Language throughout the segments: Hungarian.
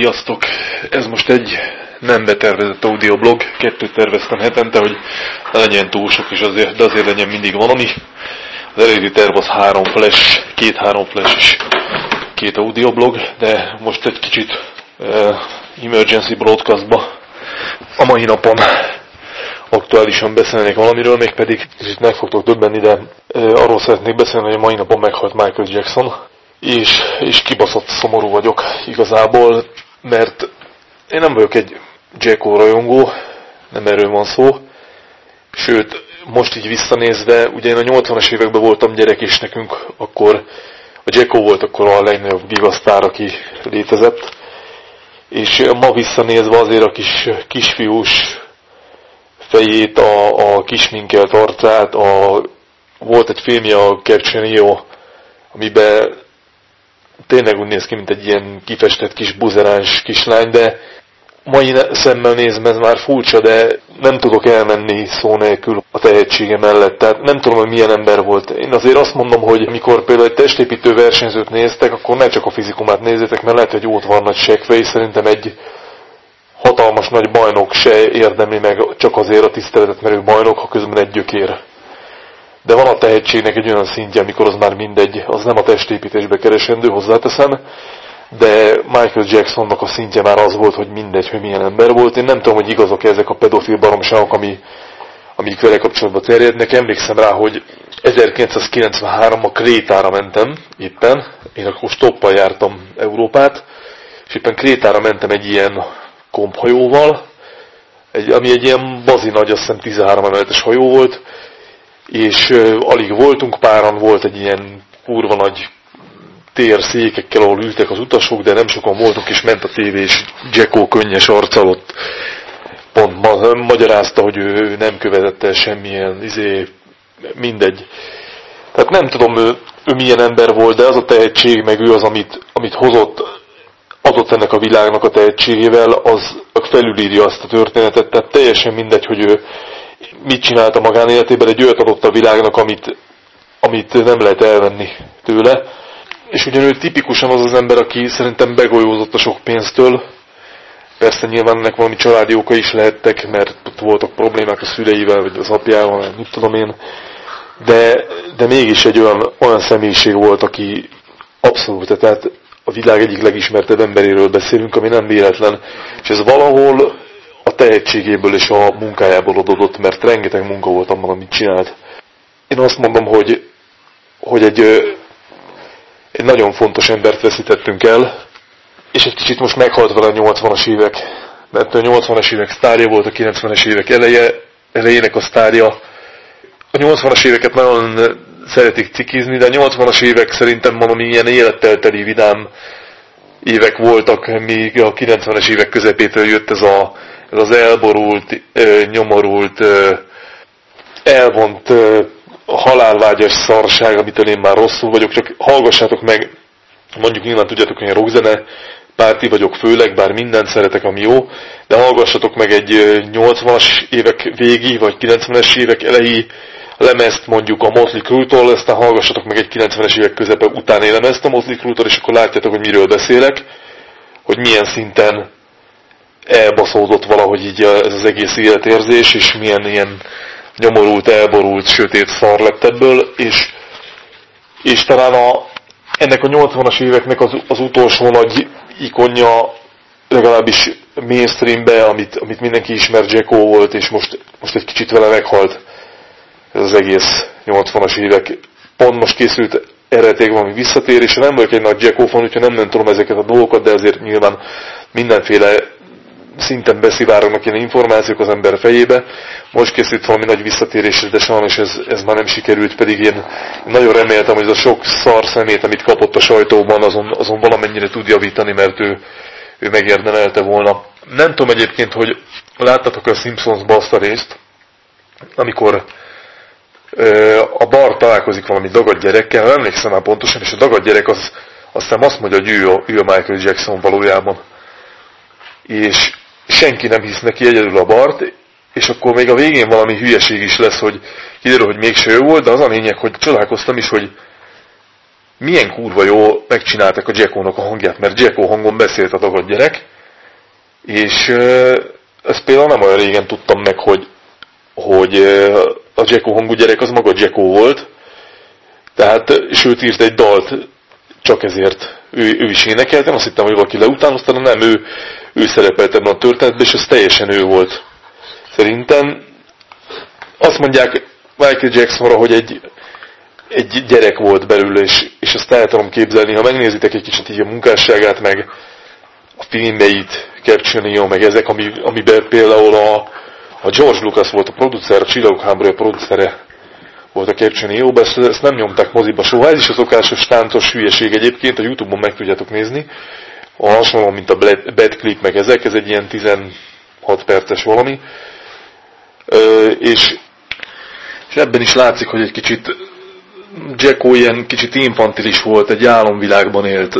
Sziasztok! Ez most egy nem betervezett audioblog. Kettőt terveztem hetente, hogy ne legyen túl sok, és azért, de azért legyen mindig valami. Az eredeti terv az három flash, két-három flash és két audioblog, de most egy kicsit uh, emergency broadcastba a mai napon aktuálisan beszélnék valamiről, mégpedig kicsit meg fogtok döbbenni, de uh, arról szeretnék beszélni, hogy a mai napon meghalt Michael Jackson, és, és kibaszott szomorú vagyok igazából, mert én nem vagyok egy Jacko rajongó, nem erről van szó, sőt, most így visszanézve, ugye én a 80-as években voltam gyerek, és nekünk akkor a Jacko volt akkor a legnagyobb gigasztár, aki létezett, és ma visszanézve azért a kis kisfiús fejét, a, a kisminkelt arcát, a, volt egy filmje a Caption amiben tényleg úgy néz ki, mint egy ilyen kifestett kis buzeráns kislány, de mai szemmel nézve ez már furcsa, de nem tudok elmenni szó nélkül a tehetsége mellett. Tehát nem tudom, hogy milyen ember volt. Én azért azt mondom, hogy mikor például egy testépítő versenyzőt néztek, akkor ne csak a fizikumát nézzétek, mert lehet, hogy ott van nagy és szerintem egy hatalmas nagy bajnok se érdemli meg csak azért a tiszteletet, mert ő bajnok, ha közben egy gyökér de van a tehetségnek egy olyan szintje, amikor az már mindegy, az nem a testépítésbe keresendő, hozzáteszem, de Michael Jacksonnak a szintje már az volt, hogy mindegy, hogy milyen ember volt. Én nem tudom, hogy igazok -e ezek a pedofil baromságok, ami, amik vele kapcsolatban terjednek. Emlékszem rá, hogy 1993-ban Krétára mentem éppen, én akkor stoppal jártam Európát, és éppen Krétára mentem egy ilyen komphajóval, egy, ami egy ilyen bazi nagy, azt hiszem 13 emeletes hajó volt, és alig voltunk páran, volt egy ilyen kurva nagy tér székekkel, ahol ültek az utasok, de nem sokan voltunk, és ment a tévé, és Jacko könnyes arccal ott pont ma, magyarázta, hogy ő nem követett el semmilyen, izé, mindegy. Tehát nem tudom, ő, ő milyen ember volt, de az a tehetség, meg ő az, amit, amit hozott, adott ennek a világnak a tehetségével, az felülírja azt a történetet, tehát teljesen mindegy, hogy ő mit csinált a magánéletében, egy olyat adott a világnak, amit, amit nem lehet elvenni tőle. És ugyanúgy tipikusan az az ember, aki szerintem begolyózott a sok pénztől, Persze nyilván ennek valami családi oka is lehettek, mert ott voltak problémák a szüleivel, vagy az apjával, mit tudom én. De, de mégis egy olyan, olyan személyiség volt, aki abszolút, tehát a világ egyik legismertebb emberéről beszélünk, ami nem véletlen. És ez valahol tehetségéből és a munkájából adódott, mert rengeteg munka volt abban, amit csinált. Én azt mondom, hogy, hogy egy, egy nagyon fontos embert veszítettünk el, és egy kicsit most meghalt vele a 80-as évek, mert a 80-as évek sztárja volt a 90-es évek eleje, elejének a sztárja. A 80-as éveket nagyon szeretik cikizni, de a 80-as évek szerintem valami ilyen élettel teli vidám évek voltak, míg a 90-es évek közepétől jött ez a ez az elborult, nyomorult, elvont halálvágyas szarság, amitől én már rosszul vagyok, csak hallgassátok meg, mondjuk nyilván tudjátok, hogy én rockzene párti vagyok főleg, bár mindent szeretek, ami jó, de hallgassatok meg egy 80-as évek végi, vagy 90-es évek elejé lemezt mondjuk a Motley Crue-tól, aztán hallgassatok meg egy 90-es évek közepe utáni lemezt a Motley Crue-tól, és akkor látjátok, hogy miről beszélek, hogy milyen szinten elbaszódott valahogy így ez az egész életérzés, és milyen ilyen nyomorult, elborult, sötét szar lett ebből, és, és talán a, ennek a 80-as éveknek az, az utolsó nagy ikonja legalábbis mainstreambe, amit, amit mindenki ismer, Jacko volt, és most, most egy kicsit vele meghalt ez az egész 80-as évek. Pont most készült eredetileg valami visszatérés, nem vagyok egy nagy Jacko fan, úgyhogy nem, nem ezeket a dolgokat, de ezért nyilván mindenféle szinten beszivárognak ilyen információk az ember fejébe. Most készült valami nagy visszatérésre, de sajnos ez, ez már nem sikerült, pedig én nagyon reméltem, hogy ez a sok szar szemét, amit kapott a sajtóban, azon, azon valamennyire tud javítani, mert ő, ő megérdemelte volna. Nem tudom egyébként, hogy láttatok a Simpsons-ba azt a részt, amikor a bar találkozik valami dagad gyerekkel, nem emlékszem már pontosan, és a dagad gyerek az, aztán azt mondja, hogy ő a, ő a Michael Jackson valójában. És senki nem hisz neki egyedül a Bart, és akkor még a végén valami hülyeség is lesz, hogy kiderül, hogy mégse ő volt, de az a lényeg, hogy csodálkoztam is, hogy milyen kurva jó megcsinálták a Jackónak a hangját, mert Jacko hangon beszélt a dagad gyerek, és ezt például nem olyan régen tudtam meg, hogy, hogy a Jacko hangú gyerek az maga Jacko volt, tehát, sőt írt egy dalt csak ezért ő, ő is énekelt, nem azt hittem, hogy valaki leutánozta, de nem, ő, ő szerepelt ebben a történetben, és ez teljesen ő volt. Szerintem azt mondják Michael Jacksonra, hogy egy, egy gyerek volt belőle, és, és ezt el tudom képzelni. Ha megnézitek egy kicsit így a munkásságát, meg a filmeit, Capture meg ezek, ami, amiben például a, a George Lucas volt a producer, a Csillagok háborúja producere volt a Capture neo ezt, ezt nem nyomták moziba soha. Ez is a szokásos táncos hülyeség egyébként, a Youtube-on meg tudjátok nézni. A hasonló, mint a Bad Clip, meg ezek, ez egy ilyen 16 perces valami. Ö, és, és ebben is látszik, hogy egy kicsit Jacko ilyen kicsit infantilis volt, egy álomvilágban élt.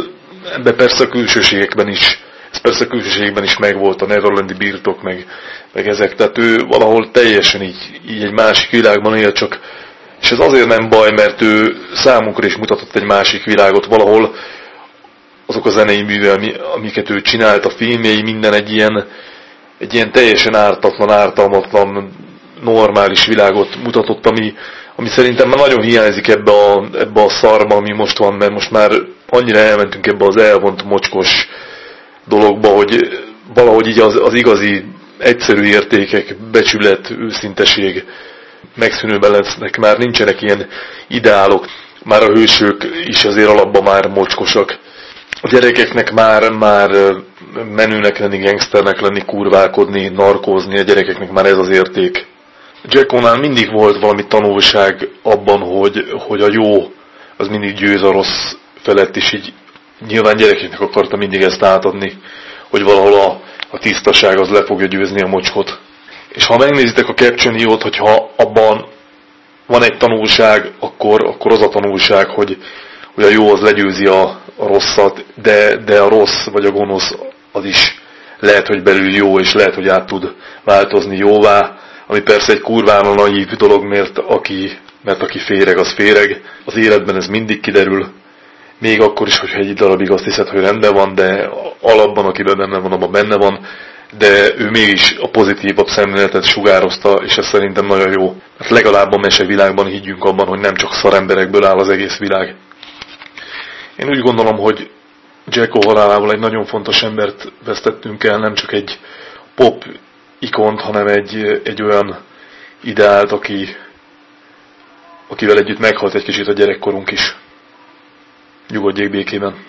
Ebben persze a külsőségekben is, persze a külsőségekben is megvolt a Neverlandi birtok, meg, meg ezek. Tehát ő valahol teljesen így, így egy másik világban él, csak és ez azért nem baj, mert ő számunkra is mutatott egy másik világot valahol, azok a zenei műve, amiket ő csinált, a filmjei, minden egy ilyen, egy ilyen teljesen ártatlan, ártalmatlan, normális világot mutatott, ami, ami szerintem már nagyon hiányzik ebbe a, ebbe a szarba, ami most van, mert most már annyira elmentünk ebbe az elvont mocskos dologba, hogy valahogy így az, az igazi egyszerű értékek, becsület, őszinteség megszűnőben lesznek, már nincsenek ilyen ideálok, már a hősök is azért alapban már mocskosak. A gyerekeknek már, már menőnek lenni, gangsternek lenni, kurválkodni, narkózni, a gyerekeknek már ez az érték. Jackonál mindig volt valami tanulság abban, hogy, hogy a jó az mindig győz a rossz felett, és így nyilván gyerekeknek akarta mindig ezt átadni, hogy valahol a, a tisztaság az le fogja győzni a mocskot. És ha megnézitek a Caption Hill-t, hogyha abban van egy tanulság, akkor, akkor az a tanulság, hogy, hogy a jó az legyőzi a, a rosszat, de, de a rossz vagy a gonosz az is lehet, hogy belül jó, és lehet, hogy át tud változni jóvá, ami persze egy kurván a naív dolog, mert aki, mert aki féreg, az féreg. Az életben ez mindig kiderül, még akkor is, hogyha egy darabig azt hiszed, hogy rendben van, de alapban, akiben benne van, abban benne van, de ő mégis a pozitívabb szemléletet sugározta, és ez szerintem nagyon jó. Mert legalább a mesevilágban higgyünk abban, hogy nem csak szaremberekből áll az egész világ. Én úgy gondolom, hogy Jacko halálával egy nagyon fontos embert vesztettünk el, nem csak egy pop ikont, hanem egy, egy olyan ideált, aki, akivel együtt meghalt egy kicsit a gyerekkorunk is. Nyugodjék békében.